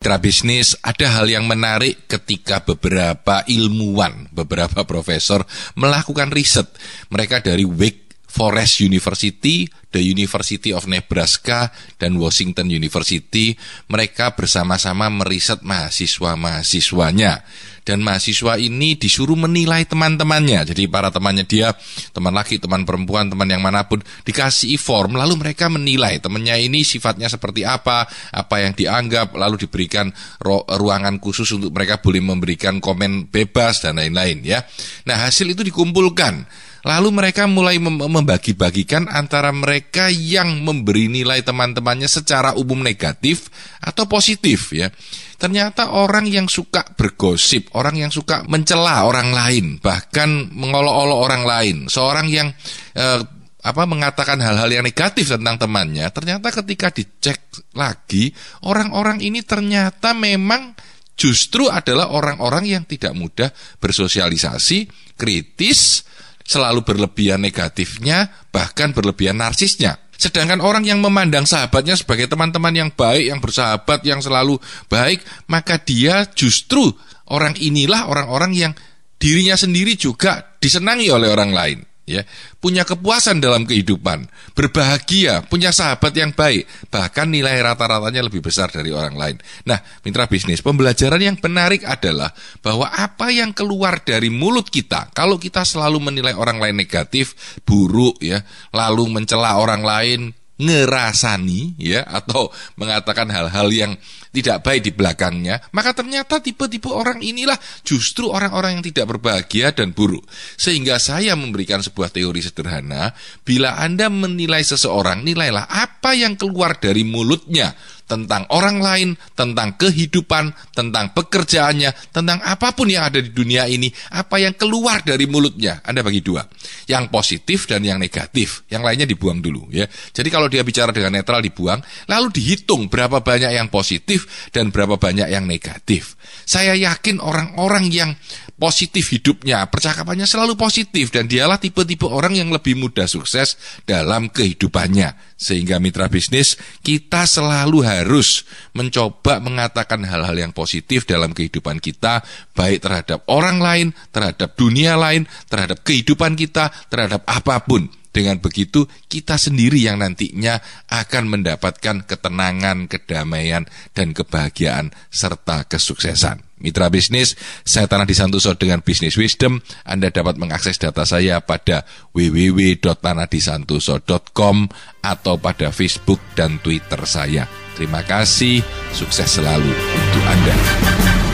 Mitra bisnis, ada hal yang menarik ketika beberapa ilmuwan, beberapa profesor melakukan riset. Mereka dari Wake Forest University, the University of Nebraska, dan Washington University. Mereka bersama-sama meriset mahasiswa-mahasiswanya. Dan mahasiswa ini disuruh menilai teman-temannya. Jadi para temannya dia, teman laki, teman perempuan, teman yang mana pun, dikasih form, lalu mereka menilai temannya ini sifatnya seperti apa, apa yang dianggap, lalu diberikan ruangan khusus untuk mereka boleh memberikan komen bebas dan lain-lain ya. Nah hasil itu dikumpulkan Lalu mereka mulai membagi-bagikan antara mereka yang memberi nilai teman-temannya secara umum negatif atau positif ya. Ternyata orang yang suka bergosip, orang yang suka mencela orang lain, bahkan mengolok-olok orang lain, seorang yang eh, apa mengatakan hal-hal yang negatif tentang temannya, ternyata ketika dicek lagi, orang-orang ini ternyata memang justru adalah orang-orang yang tidak mudah bersosialisasi, kritis, selalu berlebihan negatifnya, bahkan berlebihan narsisnya. Sedangkan orang yang memandang sahabatnya sebagai teman-teman yang baik, yang bersahabat, yang selalu baik, maka dia justru orang inilah orang-orang yang dirinya sendiri juga disenangi oleh orang lain ya. Punya kepuasan dalam kehidupan berbahagia punya sahabat yang baik bahkan nilai rata-ratanya lebih besar dari orang lain. Nah mitra bisnis pembelajaran yang menarik adalah bahwa apa yang keluar dari mulut kita kalau kita selalu menilai orang lain negatif buruk ya lalu mencela orang lain ngerasani ya atau mengatakan hal-hal yang tidak baik di belakangnya, maka ternyata tipe-tipe orang inilah justru orang-orang yang tidak berbahagia dan buruk. Sehingga saya memberikan sebuah teori sederhana, bila Anda menilai seseorang, nilailah apa yang keluar dari mulutnya tentang orang lain, tentang kehidupan, tentang pekerjaannya, tentang apa pun yang ada di dunia ini, apa yang keluar dari mulutnya. Anda bagi dua, yang positif dan yang negatif. Yang lainnya dibuang dulu ya. Jadi kalau dia bicara dengan netral dibuang, lalu dihitung berapa banyak yang positif dan berapa banyak yang negatif. Saya yakin orang-orang yang positif hidupnya, percakapannya selalu positif dan dialah tipe-tipe orang yang lebih mudah sukses dalam kehidupannya. Sehingga mitra bisnis kita selalu harus mencoba mengatakan hal-hal yang positif dalam kehidupan kita, baik terhadap orang lain, terhadap dunia lain, terhadap kehidupan kita, terhadap apa pun. Dengan begitu, kita sendiri yang nantinya akan mendapatkan ketenangan, kedamaian, dan kebahagiaan serta kesuksesan. Mitra bisnis, saya Tanah Disantoso dengan Bisnis Wisdom. Anda dapat mengakses data saya pada www.tanahdisantoso.com atau pada Facebook dan Twitter saya. Terima kasih, sukses selalu untuk Anda.